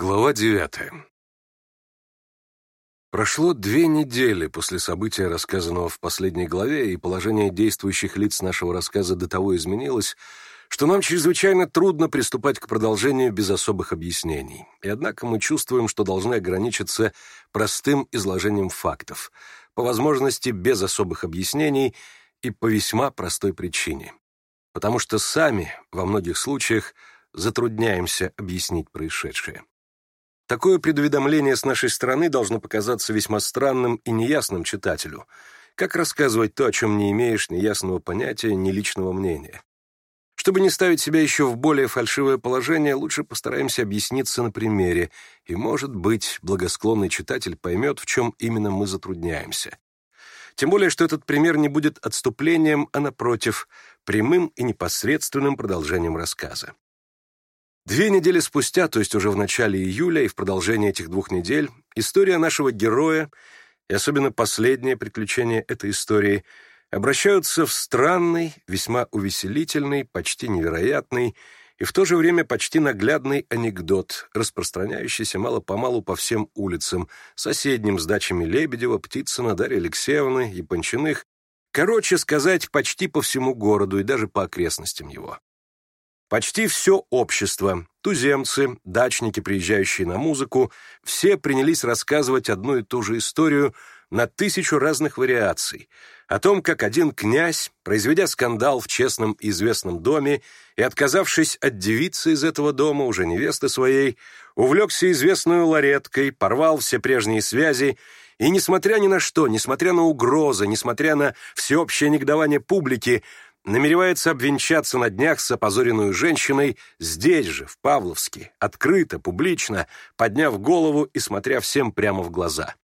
Глава девятая. Прошло две недели после события, рассказанного в последней главе, и положение действующих лиц нашего рассказа до того изменилось, что нам чрезвычайно трудно приступать к продолжению без особых объяснений. И однако мы чувствуем, что должны ограничиться простым изложением фактов, по возможности без особых объяснений и по весьма простой причине. Потому что сами, во многих случаях, затрудняемся объяснить происшедшее. Такое предуведомление с нашей стороны должно показаться весьма странным и неясным читателю. Как рассказывать то, о чем не имеешь ни ясного понятия, ни личного мнения? Чтобы не ставить себя еще в более фальшивое положение, лучше постараемся объясниться на примере, и, может быть, благосклонный читатель поймет, в чем именно мы затрудняемся. Тем более, что этот пример не будет отступлением, а, напротив, прямым и непосредственным продолжением рассказа. Две недели спустя, то есть уже в начале июля и в продолжении этих двух недель, история нашего героя, и особенно последнее приключение этой истории, обращаются в странный, весьма увеселительный, почти невероятный и в то же время почти наглядный анекдот, распространяющийся мало-помалу по всем улицам, соседним с дачами Лебедева, Птицына, Дарьи Алексеевны, Япончиных, короче сказать, почти по всему городу и даже по окрестностям его. Почти все общество, туземцы, дачники, приезжающие на музыку, все принялись рассказывать одну и ту же историю на тысячу разных вариаций о том, как один князь, произведя скандал в честном и известном доме и отказавшись от девицы из этого дома, уже невесты своей, увлекся известную лареткой, порвал все прежние связи и, несмотря ни на что, несмотря на угрозы, несмотря на всеобщее негодование публики, намеревается обвенчаться на днях с опозоренную женщиной здесь же, в Павловске, открыто, публично, подняв голову и смотря всем прямо в глаза.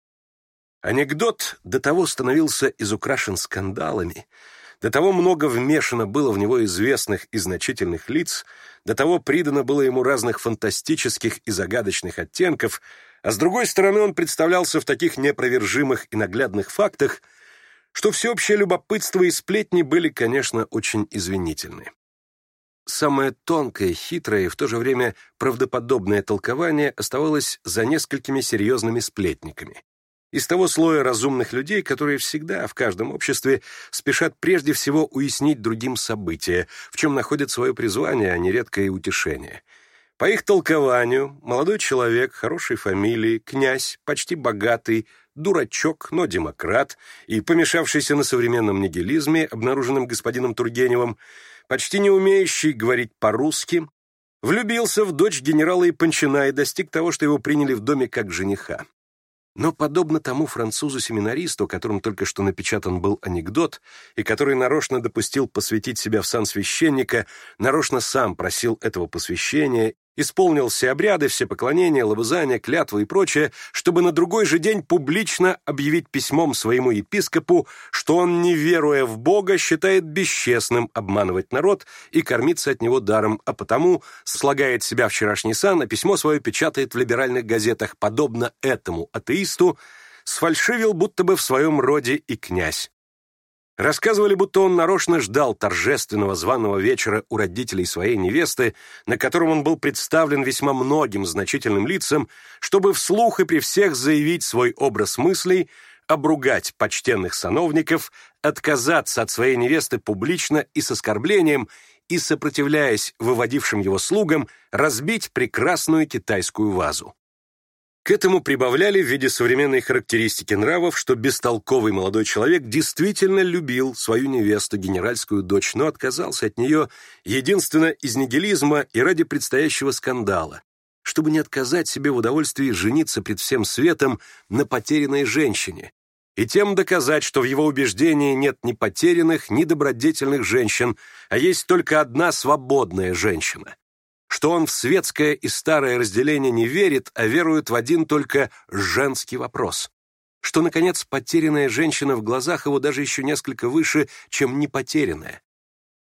Анекдот до того становился изукрашен скандалами, до того много вмешано было в него известных и значительных лиц, до того придано было ему разных фантастических и загадочных оттенков, а с другой стороны он представлялся в таких непровержимых и наглядных фактах – что всеобщее любопытство и сплетни были, конечно, очень извинительны. Самое тонкое, хитрое и в то же время правдоподобное толкование оставалось за несколькими серьезными сплетниками. Из того слоя разумных людей, которые всегда в каждом обществе спешат прежде всего уяснить другим события, в чем находят свое призвание, а не редкое утешение. По их толкованию, молодой человек, хорошей фамилии, князь, почти богатый, дурачок, но демократ, и помешавшийся на современном нигилизме, обнаруженном господином Тургеневым, почти не умеющий говорить по-русски, влюбился в дочь генерала Ипанчина и достиг того, что его приняли в доме как жениха. Но подобно тому французу-семинаристу, о только что напечатан был анекдот, и который нарочно допустил посвятить себя в сан священника, нарочно сам просил этого посвящения исполнил все обряды, все поклонения, лобызания, клятвы и прочее, чтобы на другой же день публично объявить письмом своему епископу, что он, не веруя в Бога, считает бесчестным обманывать народ и кормиться от него даром, а потому слагает себя вчерашний сан, а письмо свое печатает в либеральных газетах, подобно этому атеисту, сфальшивил будто бы в своем роде и князь. Рассказывали, будто он нарочно ждал торжественного званого вечера у родителей своей невесты, на котором он был представлен весьма многим значительным лицам, чтобы вслух и при всех заявить свой образ мыслей, обругать почтенных сановников, отказаться от своей невесты публично и с оскорблением и, сопротивляясь выводившим его слугам, разбить прекрасную китайскую вазу. К этому прибавляли в виде современной характеристики нравов, что бестолковый молодой человек действительно любил свою невесту, генеральскую дочь, но отказался от нее единственно из нигилизма и ради предстоящего скандала, чтобы не отказать себе в удовольствии жениться пред всем светом на потерянной женщине, и тем доказать, что в его убеждении нет ни потерянных, ни добродетельных женщин, а есть только одна свободная женщина что он в светское и старое разделение не верит, а верует в один только женский вопрос, что, наконец, потерянная женщина в глазах его даже еще несколько выше, чем непотерянная.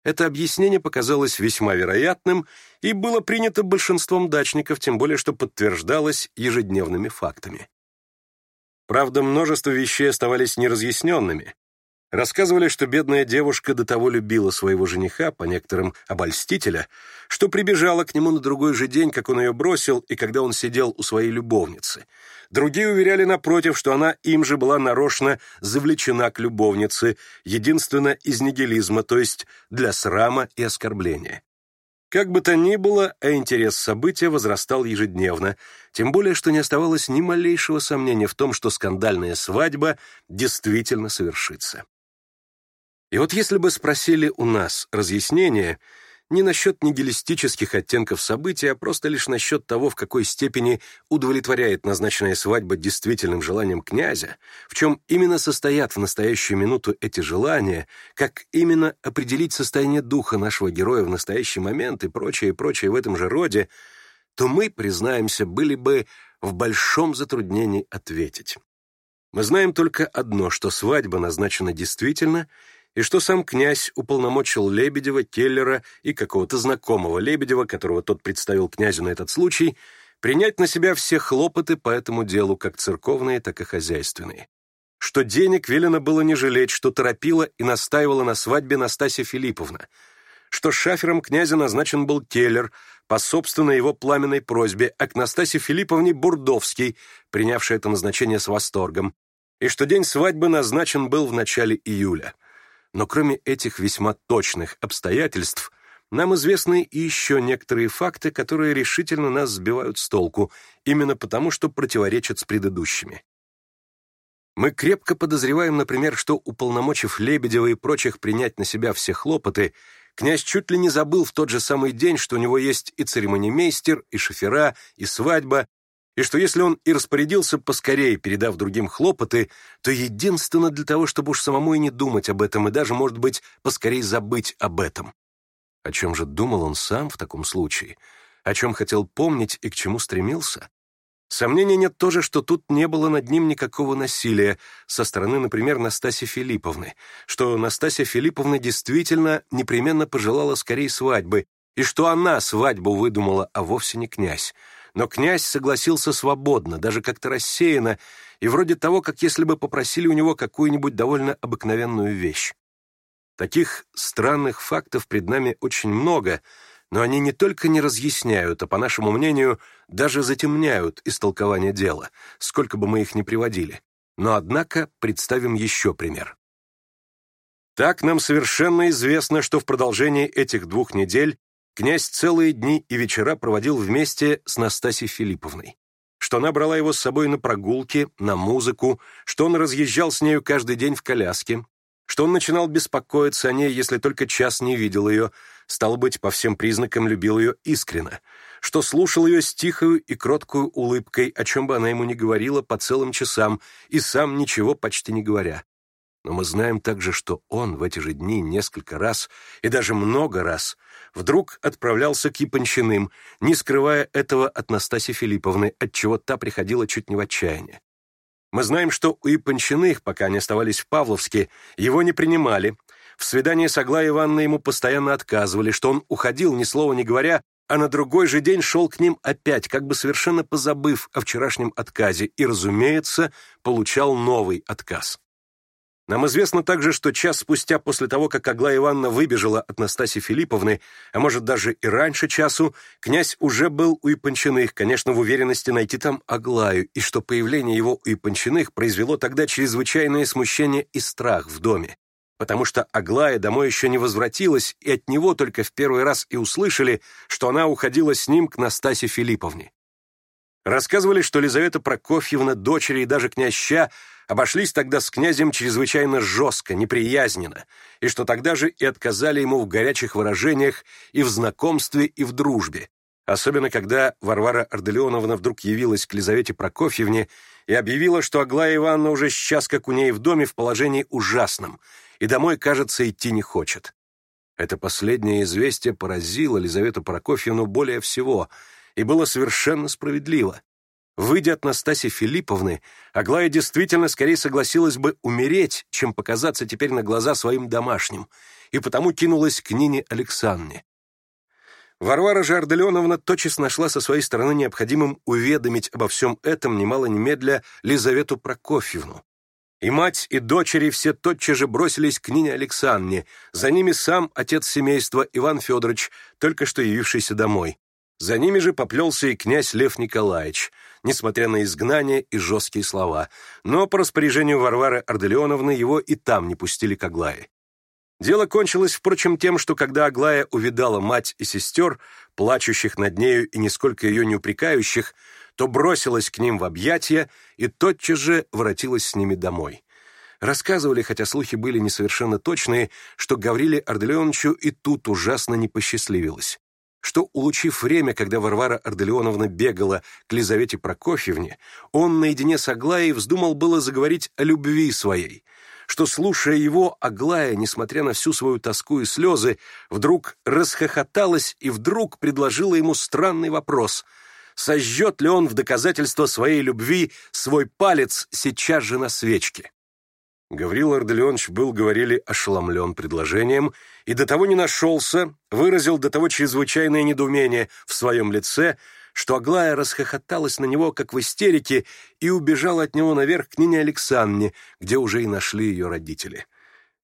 Это объяснение показалось весьма вероятным и было принято большинством дачников, тем более что подтверждалось ежедневными фактами. Правда, множество вещей оставались неразъясненными, Рассказывали, что бедная девушка до того любила своего жениха, по некоторым обольстителя, что прибежала к нему на другой же день, как он ее бросил, и когда он сидел у своей любовницы. Другие уверяли, напротив, что она им же была нарочно завлечена к любовнице, единственно из нигилизма, то есть для срама и оскорбления. Как бы то ни было, а интерес события возрастал ежедневно, тем более, что не оставалось ни малейшего сомнения в том, что скандальная свадьба действительно совершится. И вот если бы спросили у нас разъяснение не насчет нигилистических оттенков события, а просто лишь насчет того, в какой степени удовлетворяет назначенная свадьба действительным желаниям князя, в чем именно состоят в настоящую минуту эти желания, как именно определить состояние духа нашего героя в настоящий момент и прочее, и прочее в этом же роде, то мы, признаемся, были бы в большом затруднении ответить. Мы знаем только одно, что свадьба назначена действительно — и что сам князь уполномочил Лебедева, Келлера и какого-то знакомого Лебедева, которого тот представил князю на этот случай, принять на себя все хлопоты по этому делу, как церковные, так и хозяйственные. Что денег велено было не жалеть, что торопила и настаивала на свадьбе Настасья Филипповна, что шафером князя назначен был Келлер по собственной его пламенной просьбе, а к Настасье Филипповне Бурдовский, принявший это назначение с восторгом, и что день свадьбы назначен был в начале июля – но кроме этих весьма точных обстоятельств, нам известны еще некоторые факты, которые решительно нас сбивают с толку, именно потому, что противоречат с предыдущими. Мы крепко подозреваем, например, что, уполномочив Лебедева и прочих принять на себя все хлопоты, князь чуть ли не забыл в тот же самый день, что у него есть и церемонимейстер, и шофера, и свадьба, и что если он и распорядился поскорее, передав другим хлопоты, то единственно для того, чтобы уж самому и не думать об этом, и даже, может быть, поскорее забыть об этом. О чем же думал он сам в таком случае? О чем хотел помнить и к чему стремился? Сомнения нет тоже, что тут не было над ним никакого насилия со стороны, например, Настаси Филипповны, что Настасья Филипповна действительно непременно пожелала скорее свадьбы, и что она свадьбу выдумала, а вовсе не князь, но князь согласился свободно, даже как-то рассеянно, и вроде того, как если бы попросили у него какую-нибудь довольно обыкновенную вещь. Таких странных фактов пред нами очень много, но они не только не разъясняют, а, по нашему мнению, даже затемняют истолкование дела, сколько бы мы их ни приводили. Но, однако, представим еще пример. Так нам совершенно известно, что в продолжении этих двух недель князь целые дни и вечера проводил вместе с Настасьей Филипповной, что она брала его с собой на прогулки, на музыку, что он разъезжал с нею каждый день в коляске, что он начинал беспокоиться о ней, если только час не видел ее, стал быть, по всем признакам любил ее искренно, что слушал ее с тихою и кроткую улыбкой, о чем бы она ему ни говорила по целым часам, и сам ничего почти не говоря, но мы знаем также, что он в эти же дни несколько раз и даже много раз вдруг отправлялся к Япончиным, не скрывая этого от Настаси Филипповны, от чего та приходила чуть не в отчаяние. Мы знаем, что у Япончиных, пока они оставались в Павловске, его не принимали. В свидании с Аглаей Ивановной ему постоянно отказывали, что он уходил, ни слова не говоря, а на другой же день шел к ним опять, как бы совершенно позабыв о вчерашнем отказе, и, разумеется, получал новый отказ. Нам известно также, что час спустя после того, как Аглая Ивановна выбежала от Настасьи Филипповны, а может даже и раньше часу, князь уже был у Ипанчиных, конечно, в уверенности найти там Аглаю, и что появление его у Ипанчиных произвело тогда чрезвычайное смущение и страх в доме, потому что Аглая домой еще не возвратилась, и от него только в первый раз и услышали, что она уходила с ним к Настасье Филипповне. Рассказывали, что Лизавета Прокофьевна, дочери и даже князь обошлись тогда с князем чрезвычайно жестко, неприязненно, и что тогда же и отказали ему в горячих выражениях и в знакомстве, и в дружбе, особенно когда Варвара Арделеоновна вдруг явилась к Лизавете Прокофьевне и объявила, что Аглая Ивановна уже сейчас как у ней в доме в положении ужасном, и домой, кажется, идти не хочет. Это последнее известие поразило Лизавету Прокофьевну более всего — и было совершенно справедливо. Выйдя от Настаси Филипповны, Аглая действительно скорее согласилась бы умереть, чем показаться теперь на глаза своим домашним, и потому кинулась к Нине Александре. Варвара же Арделеоновна тотчас нашла со своей стороны необходимым уведомить обо всем этом немало немедля Лизавету Прокофьевну. И мать, и дочери все тотчас же бросились к Нине Александре, за ними сам отец семейства Иван Федорович, только что явившийся домой. За ними же поплелся и князь Лев Николаевич, несмотря на изгнание и жесткие слова, но по распоряжению Варвары Арделеоновны его и там не пустили к Аглае. Дело кончилось, впрочем, тем, что когда Аглая увидала мать и сестер, плачущих над нею и нисколько ее не упрекающих, то бросилась к ним в объятия и тотчас же воротилась с ними домой. Рассказывали, хотя слухи были несовершенно точные, что Гавриле Арделеоновичу и тут ужасно не посчастливилось что, улучив время, когда Варвара Арделеоновна бегала к Лизавете Прокофьевне, он наедине с Аглаей вздумал было заговорить о любви своей, что, слушая его, Аглая, несмотря на всю свою тоску и слезы, вдруг расхохоталась и вдруг предложила ему странный вопрос — сожжет ли он в доказательство своей любви свой палец сейчас же на свечке. Гаврил Арделеонович был, говорили, ошеломлен предложением и до того не нашелся, выразил до того чрезвычайное недоумение в своем лице, что Аглая расхохоталась на него, как в истерике, и убежала от него наверх к Нине Александре, где уже и нашли ее родители.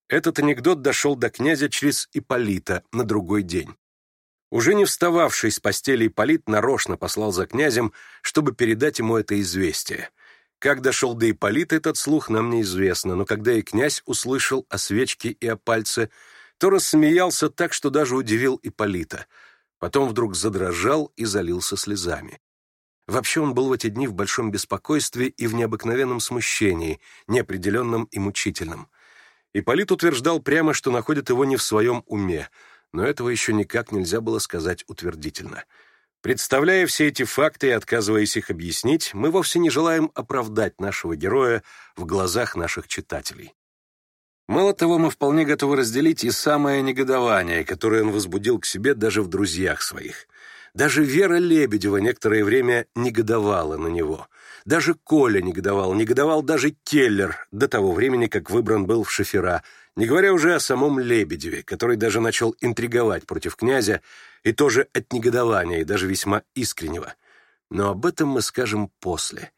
Этот анекдот дошел до князя через Иполита на другой день. Уже не встававший с постели Ипполит нарочно послал за князем, чтобы передать ему это известие — как дошел до Ипполита, этот слух нам неизвестно, но когда и князь услышал о свечке и о пальце, то рассмеялся так, что даже удивил Ипполита. Потом вдруг задрожал и залился слезами. Вообще он был в эти дни в большом беспокойстве и в необыкновенном смущении, неопределенном и мучительном. Ипполит утверждал прямо, что находит его не в своем уме, но этого еще никак нельзя было сказать утвердительно — Представляя все эти факты и отказываясь их объяснить, мы вовсе не желаем оправдать нашего героя в глазах наших читателей. Мало того, мы вполне готовы разделить и самое негодование, которое он возбудил к себе даже в друзьях своих. Даже Вера Лебедева некоторое время негодовала на него. Даже Коля негодовал, негодовал даже Келлер до того времени, как выбран был в шофера – не говоря уже о самом Лебедеве, который даже начал интриговать против князя, и тоже от негодования, и даже весьма искреннего. Но об этом мы скажем после.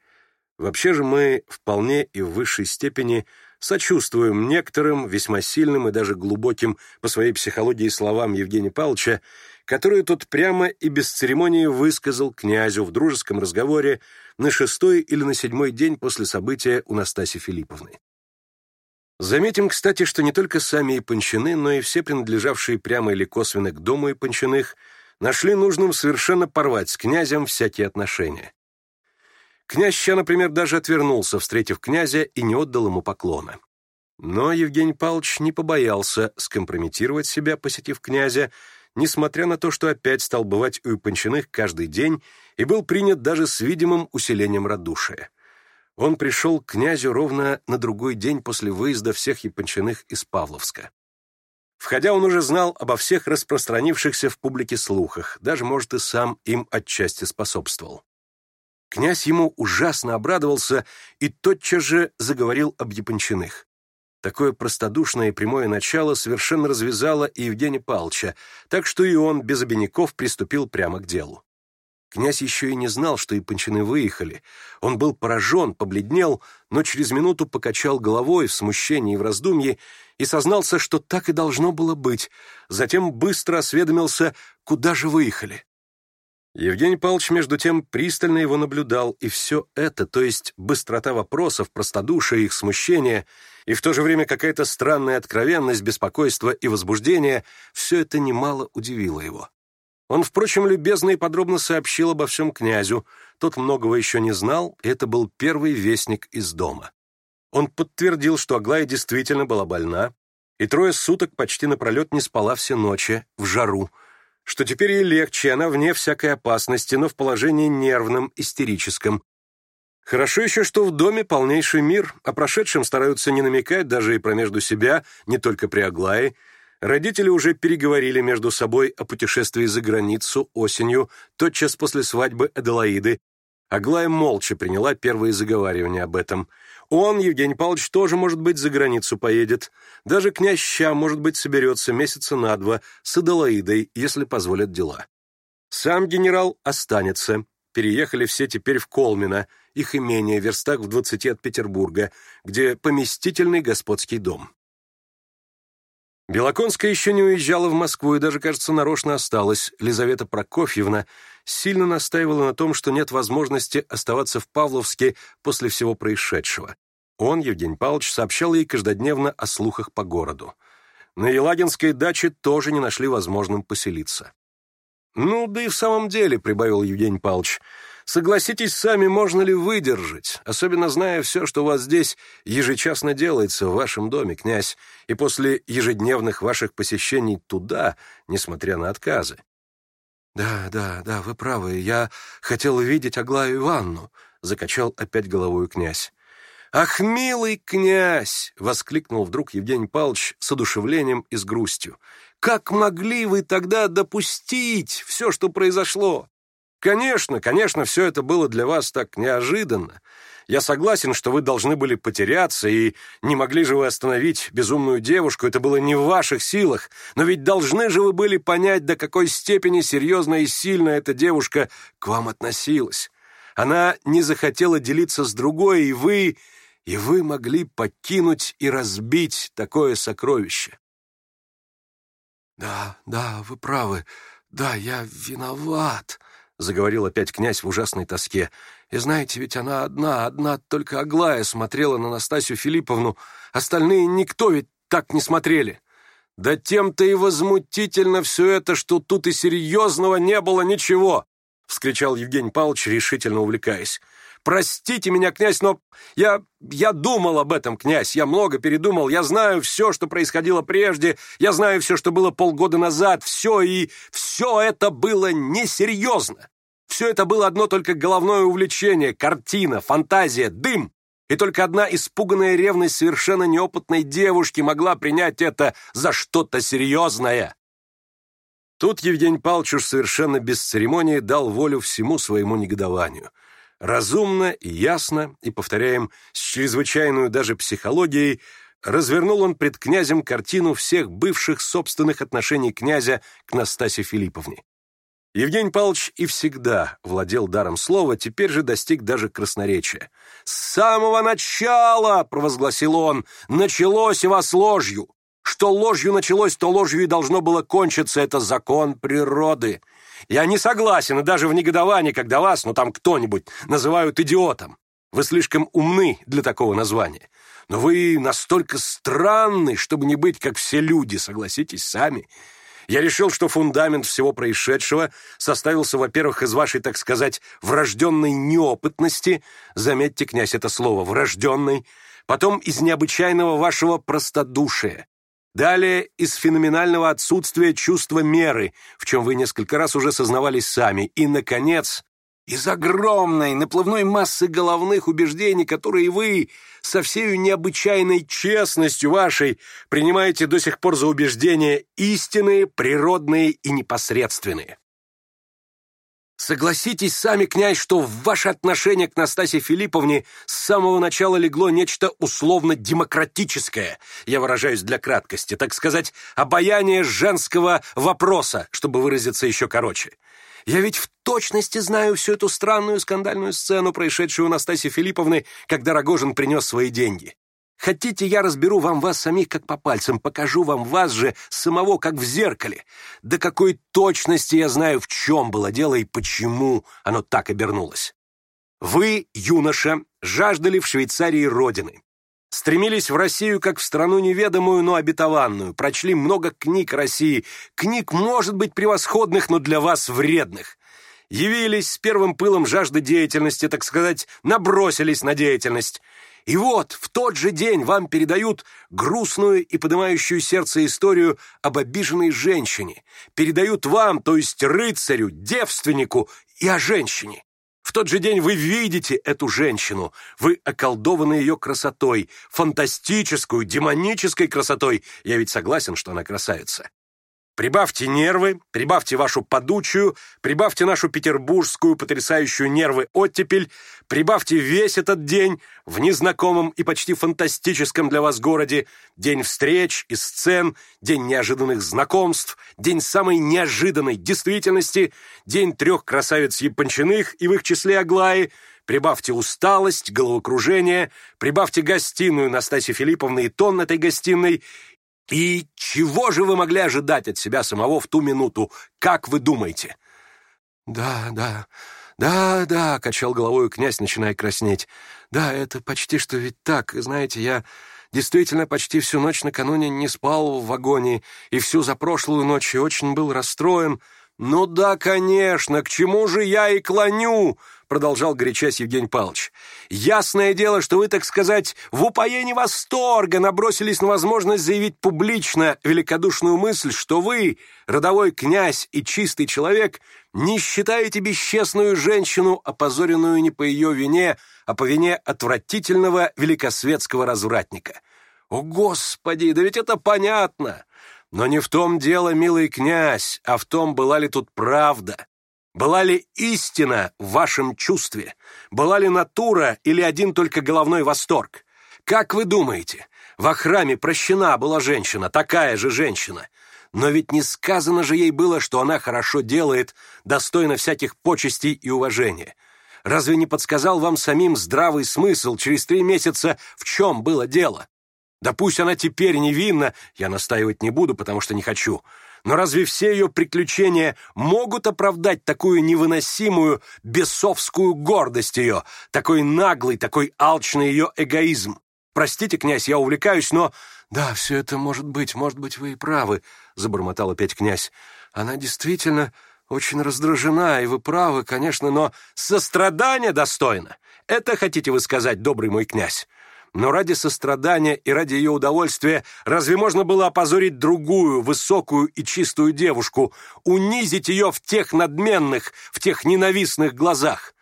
Вообще же мы вполне и в высшей степени сочувствуем некоторым весьма сильным и даже глубоким по своей психологии словам Евгения Павловича, которые тот прямо и без церемонии высказал князю в дружеском разговоре на шестой или на седьмой день после события у Настаси Филипповны. Заметим, кстати, что не только сами Япончины, но и все принадлежавшие прямо или косвенно к дому Япончиных нашли нужным совершенно порвать с князем всякие отношения. Князь Ща, например, даже отвернулся, встретив князя, и не отдал ему поклона. Но Евгений Павлович не побоялся скомпрометировать себя, посетив князя, несмотря на то, что опять стал бывать у Япончиных каждый день и был принят даже с видимым усилением радушия. Он пришел к князю ровно на другой день после выезда всех япончаных из Павловска. Входя, он уже знал обо всех распространившихся в публике слухах, даже, может, и сам им отчасти способствовал. Князь ему ужасно обрадовался и тотчас же заговорил об япончаных. Такое простодушное и прямое начало совершенно развязало и Евгения Павловича, так что и он без обиняков приступил прямо к делу. Князь еще и не знал, что и пончины выехали. Он был поражен, побледнел, но через минуту покачал головой в смущении и в раздумье и сознался, что так и должно было быть. Затем быстро осведомился, куда же выехали. Евгений Павлович, между тем, пристально его наблюдал, и все это, то есть быстрота вопросов, простодушие, их смущение, и в то же время какая-то странная откровенность, беспокойство и возбуждение, все это немало удивило его. Он, впрочем, любезно и подробно сообщил обо всем князю. Тот многого еще не знал, и это был первый вестник из дома. Он подтвердил, что Аглая действительно была больна, и трое суток почти напролет не спала все ночи, в жару, что теперь ей легче, она вне всякой опасности, но в положении нервном, истерическом. Хорошо еще, что в доме полнейший мир, о прошедшем стараются не намекать даже и про между себя, не только при Аглае, Родители уже переговорили между собой о путешествии за границу осенью, тотчас после свадьбы Аделаиды. Аглая молча приняла первые заговаривания об этом. Он, Евгений Павлович, тоже, может быть, за границу поедет. Даже князь Ща, может быть, соберется месяца на два с Аделаидой, если позволят дела. Сам генерал останется. Переехали все теперь в Колмино, их имение в верстах в двадцати от Петербурга, где поместительный господский дом. Белоконская еще не уезжала в Москву и даже, кажется, нарочно осталась. Лизавета Прокофьевна сильно настаивала на том, что нет возможности оставаться в Павловске после всего происшедшего. Он, Евгений Павлович, сообщал ей каждодневно о слухах по городу. На Елагинской даче тоже не нашли возможным поселиться. «Ну, да и в самом деле», — прибавил Евгений Павлович, — Согласитесь сами, можно ли выдержать, особенно зная все, что у вас здесь ежечасно делается в вашем доме, князь, и после ежедневных ваших посещений туда, несмотря на отказы. «Да, да, да, вы правы, я хотел видеть Аглаю Иванну», — закачал опять головой князь. «Ах, милый князь!» — воскликнул вдруг Евгений Павлович с одушевлением и с грустью. «Как могли вы тогда допустить все, что произошло? Конечно, конечно, все это было для вас так неожиданно. Я согласен, что вы должны были потеряться, и не могли же вы остановить безумную девушку, это было не в ваших силах. Но ведь должны же вы были понять, до какой степени серьезно и сильно эта девушка к вам относилась. Она не захотела делиться с другой, и вы... и вы могли покинуть и разбить такое сокровище. «Да, да, вы правы. Да, я виноват», — заговорил опять князь в ужасной тоске. «И знаете, ведь она одна, одна только Аглая смотрела на Настасью Филипповну. Остальные никто ведь так не смотрели. Да тем-то и возмутительно все это, что тут и серьезного не было ничего!» — вскричал Евгений Павлович, решительно увлекаясь. Простите меня, князь, но я... я думал об этом, князь. Я много передумал. Я знаю все, что происходило прежде. Я знаю все, что было полгода назад. Все и... все это было несерьезно. Все это было одно только головное увлечение, картина, фантазия, дым. И только одна испуганная ревность совершенно неопытной девушки могла принять это за что-то серьезное. Тут Евгений Павлович совершенно без церемонии дал волю всему своему негодованию — разумно и ясно, и, повторяем, с чрезвычайной даже психологией, развернул он пред князем картину всех бывших собственных отношений князя к Настасе Филипповне. Евгений Павлович и всегда владел даром слова, теперь же достиг даже красноречия. «С самого начала, — провозгласил он, — началось и вас ложью. Что ложью началось, то ложью и должно было кончиться. Это закон природы. Я не согласен, и даже в негодовании, когда вас, ну там кто-нибудь, называют идиотом. Вы слишком умны для такого названия. Но вы настолько странны, чтобы не быть как все люди, согласитесь сами. Я решил, что фундамент всего происшедшего составился, во-первых, из вашей, так сказать, врожденной неопытности, заметьте, князь, это слово, врожденной, потом из необычайного вашего простодушия, Далее из феноменального отсутствия чувства меры, в чем вы несколько раз уже сознавались сами. И, наконец, из огромной наплывной массы головных убеждений, которые вы со всею необычайной честностью вашей принимаете до сих пор за убеждения истинные, природные и непосредственные. Согласитесь сами, князь, что в ваше отношение к Настасье Филипповне с самого начала легло нечто условно-демократическое, я выражаюсь для краткости, так сказать, обаяние женского вопроса, чтобы выразиться еще короче. Я ведь в точности знаю всю эту странную скандальную сцену, происшедшую у Настасьи Филипповны, когда Рогожин принес свои деньги. Хотите, я разберу вам вас самих как по пальцам, покажу вам вас же самого как в зеркале. До какой точности я знаю, в чем было дело и почему оно так обернулось. Вы, юноша, жаждали в Швейцарии родины. Стремились в Россию как в страну неведомую, но обетованную. Прочли много книг России. Книг, может быть, превосходных, но для вас вредных. Явились с первым пылом жажды деятельности, так сказать, набросились на деятельность. И вот, в тот же день вам передают грустную и поднимающую сердце историю об обиженной женщине. Передают вам, то есть рыцарю, девственнику и о женщине. В тот же день вы видите эту женщину. Вы околдованы ее красотой, фантастическую, демонической красотой. Я ведь согласен, что она красавица. Прибавьте нервы, прибавьте вашу подучую, прибавьте нашу петербургскую потрясающую нервы оттепель, прибавьте весь этот день в незнакомом и почти фантастическом для вас городе, день встреч и сцен, день неожиданных знакомств, день самой неожиданной действительности, день трех красавиц Япончиных и в их числе Аглаи, прибавьте усталость, головокружение, прибавьте гостиную Настасьи Филипповны и тон этой гостиной, и чего же вы могли ожидать от себя самого в ту минуту, как вы думаете? Да, да, да, да, качал головой князь, начиная краснеть. Да, это почти что ведь так. Знаете, я действительно почти всю ночь накануне не спал в вагоне и всю за прошлую ночь и очень был расстроен. Ну да, конечно, к чему же я и клоню? продолжал горячась Евгений Павлович. «Ясное дело, что вы, так сказать, в упоении восторга набросились на возможность заявить публично великодушную мысль, что вы, родовой князь и чистый человек, не считаете бесчестную женщину, опозоренную не по ее вине, а по вине отвратительного великосветского развратника. О, Господи, да ведь это понятно!» Но не в том дело, милый князь, а в том, была ли тут правда. Была ли истина в вашем чувстве? Была ли натура или один только головной восторг? Как вы думаете, во храме прощена была женщина, такая же женщина? Но ведь не сказано же ей было, что она хорошо делает, достойна всяких почестей и уважения. Разве не подсказал вам самим здравый смысл через три месяца, в чем было дело? Да пусть она теперь невинна, я настаивать не буду, потому что не хочу. Но разве все ее приключения могут оправдать такую невыносимую бесовскую гордость ее, такой наглый, такой алчный ее эгоизм? Простите, князь, я увлекаюсь, но... Да, все это может быть, может быть, вы и правы, забормотал опять князь. Она действительно очень раздражена, и вы правы, конечно, но сострадание достойно. Это хотите вы сказать, добрый мой князь? Но ради сострадания и ради ее удовольствия разве можно было опозорить другую, высокую и чистую девушку, унизить ее в тех надменных, в тех ненавистных глазах?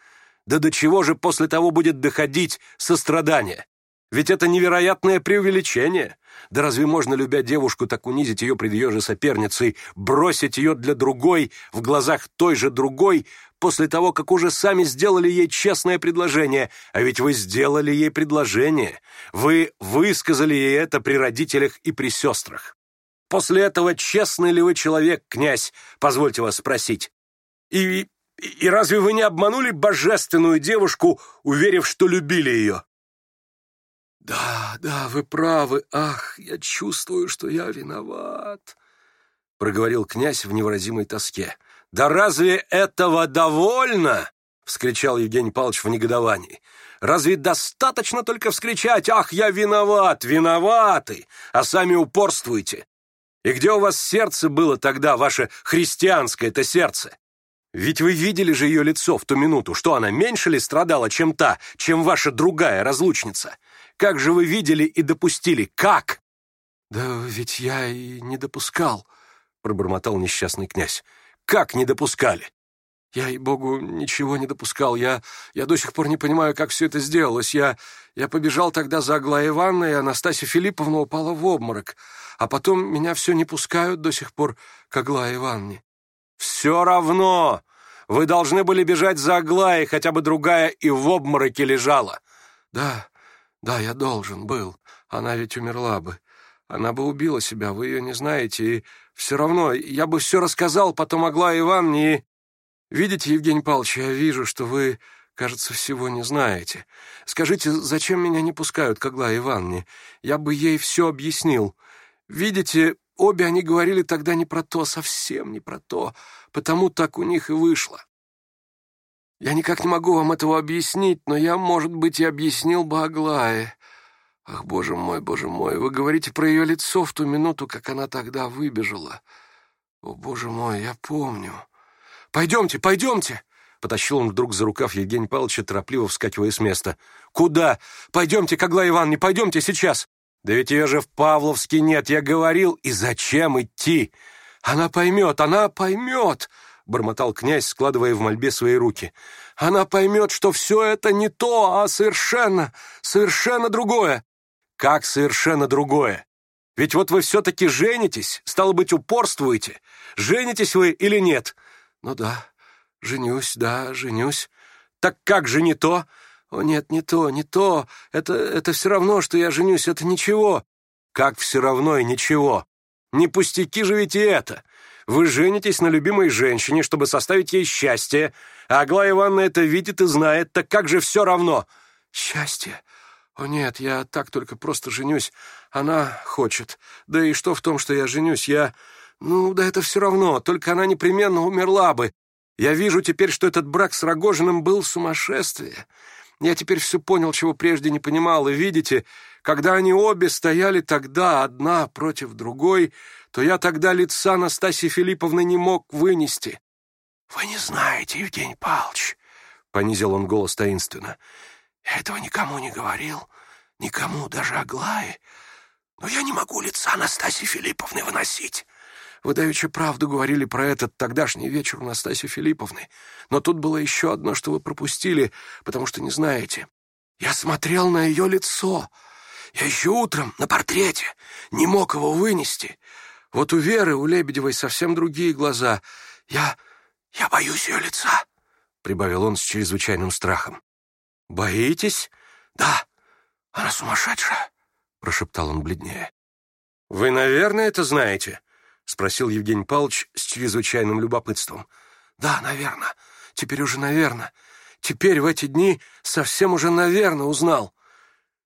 Да до чего же после того будет доходить сострадание? Ведь это невероятное преувеличение. Да разве можно, любя девушку, так унизить ее пред ее же соперницей, бросить ее для другой, в глазах той же другой, после того, как уже сами сделали ей честное предложение? А ведь вы сделали ей предложение. Вы высказали ей это при родителях и при сестрах. После этого честный ли вы человек, князь, позвольте вас спросить? И, и разве вы не обманули божественную девушку, уверив, что любили ее? «Да, да, вы правы. Ах, я чувствую, что я виноват», — проговорил князь в невыразимой тоске. «Да разве этого довольно?» — вскричал Евгений Павлович в негодовании. «Разве достаточно только вскричать, ах, я виноват, виноваты, а сами упорствуйте. И где у вас сердце было тогда, ваше христианское это сердце? Ведь вы видели же ее лицо в ту минуту, что она меньше ли страдала, чем та, чем ваша другая разлучница? Как же вы видели и допустили? Как?» «Да ведь я и не допускал», — пробормотал несчастный князь. «Как не допускали?» «Я, и богу ничего не допускал. Я, я до сих пор не понимаю, как все это сделалось. Я, я побежал тогда за Аглая Ивановна, и Анастасия Филипповна упала в обморок. А потом меня все не пускают до сих пор к Аглае Ивановне». «Все равно!» Вы должны были бежать за Аглаей, хотя бы другая и в обмороке лежала. Да, да, я должен был. Она ведь умерла бы. Она бы убила себя, вы ее не знаете, и все равно я бы все рассказал, потом Аглая Ивановне и... Видите, Евгений Павлович, я вижу, что вы, кажется, всего не знаете. Скажите, зачем меня не пускают к Аглае Ивановне? Я бы ей все объяснил. Видите, обе они говорили тогда не про то, совсем не про то, потому так у них и вышло. Я никак не могу вам этого объяснить, но я, может быть, и объяснил бы Аглае. Ах, боже мой, боже мой, вы говорите про ее лицо в ту минуту, как она тогда выбежала. О, боже мой, я помню. Пойдемте, пойдемте!» Потащил он вдруг за рукав Евгения Павловича, торопливо вскакивая с места. «Куда? Пойдемте к Аглае не пойдемте сейчас!» «Да ведь ее же в Павловске нет, я говорил, и зачем идти? Она поймет, она поймет!» — бормотал князь, складывая в мольбе свои руки. «Она поймет, что все это не то, а совершенно, совершенно другое!» «Как совершенно другое? Ведь вот вы все-таки женитесь, стало быть, упорствуете. Женитесь вы или нет?» «Ну да, женюсь, да, женюсь. Так как же не то?» «О нет, не то, не то. Это, это все равно, что я женюсь, это ничего». «Как все равно и ничего? Не пустяки же ведь и это. Вы женитесь на любимой женщине, чтобы составить ей счастье. А Аглая Ивановна это видит и знает, так как же все равно? Счастье? О нет, я так только просто женюсь. Она хочет. Да и что в том, что я женюсь? Я... Ну, да это все равно, только она непременно умерла бы. Я вижу теперь, что этот брак с Рогожиным был сумасшествие. Я теперь все понял, чего прежде не понимал, и видите, когда они обе стояли тогда, одна против другой, то я тогда лица Настасьи Филипповны не мог вынести. «Вы не знаете, Евгений Павлович», — понизил он голос таинственно, — «я этого никому не говорил, никому, даже Аглае, но я не могу лица Настасьи Филипповны выносить». Вы давеча правду говорили про этот тогдашний вечер у Настасьи Филипповны. Но тут было еще одно, что вы пропустили, потому что не знаете. Я смотрел на ее лицо, я еще утром на портрете не мог его вынести. Вот у Веры, у Лебедевой совсем другие глаза. Я... я боюсь ее лица», — прибавил он с чрезвычайным страхом. «Боитесь?» «Да, она сумасшедшая», — прошептал он бледнее. «Вы, наверное, это знаете?» — спросил Евгений Павлович с чрезвычайным любопытством. «Да, наверное. Теперь уже наверное. Теперь в эти дни совсем уже наверное узнал».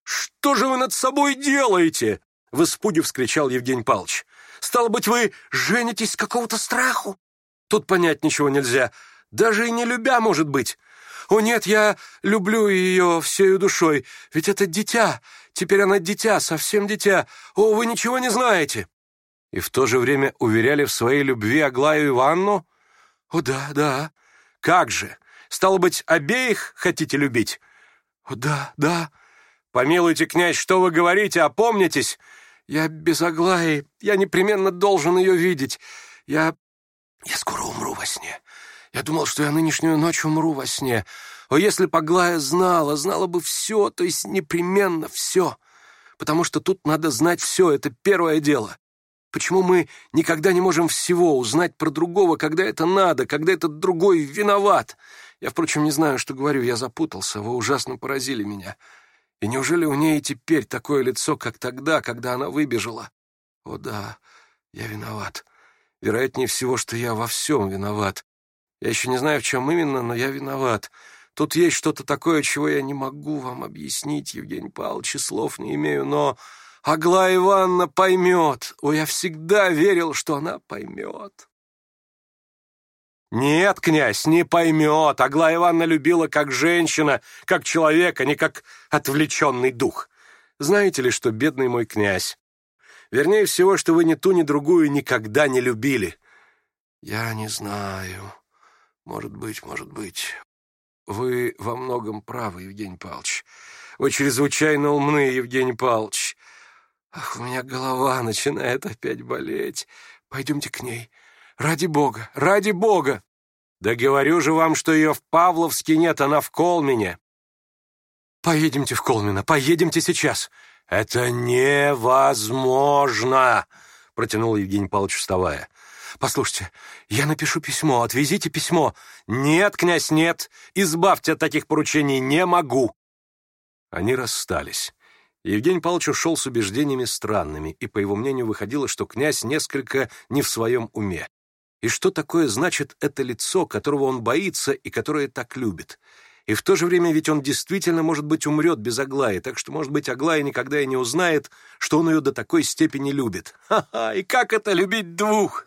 «Что же вы над собой делаете?» — в испуге вскричал Евгений Павлович. «Стало быть, вы женитесь какого-то страху?» «Тут понять ничего нельзя. Даже и не любя, может быть. О нет, я люблю ее всею душой, ведь это дитя. Теперь она дитя, совсем дитя. О, вы ничего не знаете!» И в то же время уверяли в своей любви Аглаю Иванну. «О да, да. Как же! Стало быть, обеих хотите любить?» «О да, да. «Помилуйте, князь, что вы говорите? Опомнитесь!» «Я без Аглаи. Я непременно должен ее видеть. Я... я скоро умру во сне. Я думал, что я нынешнюю ночь умру во сне. О, если бы Аглая знала, знала бы все, то есть непременно все. Потому что тут надо знать все, это первое дело. Почему мы никогда не можем всего узнать про другого, когда это надо, когда этот другой виноват? Я, впрочем, не знаю, что говорю, я запутался, вы ужасно поразили меня». И неужели у ней теперь такое лицо, как тогда, когда она выбежала? О да, я виноват. Вероятнее всего, что я во всем виноват. Я еще не знаю, в чем именно, но я виноват. Тут есть что-то такое, чего я не могу вам объяснить, Евгений Павлович, слов не имею, но Аглая Ивановна поймет. О, я всегда верил, что она поймет. Нет, князь, не поймет. Аглая Ивановна любила как женщина, как человека, не как отвлеченный дух. Знаете ли, что бедный мой князь? Вернее всего, что вы ни ту, ни другую никогда не любили. Я не знаю. Может быть, может быть. Вы во многом правы, Евгений Павлович. Вы чрезвычайно умны, Евгений Павлович. Ах, у меня голова начинает опять болеть. Пойдемте к ней. Ради бога, ради бога! Да говорю же вам, что ее в Павловске нет, она в Колмине. Поедемте в Колмино, поедемте сейчас. Это невозможно, протянул Евгений Павлович, вставая. Послушайте, я напишу письмо, отвезите письмо. Нет, князь, нет, избавьте от таких поручений, не могу. Они расстались. Евгений Павлович ушел с убеждениями странными, и, по его мнению, выходило, что князь несколько не в своем уме. И что такое значит это лицо, которого он боится и которое так любит? И в то же время ведь он действительно, может быть, умрет без Аглаи, так что, может быть, Аглая никогда и не узнает, что он ее до такой степени любит. Ха-ха, и как это любить двух?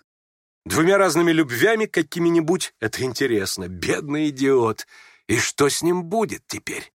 Двумя разными любвями какими-нибудь — это интересно. Бедный идиот. И что с ним будет теперь?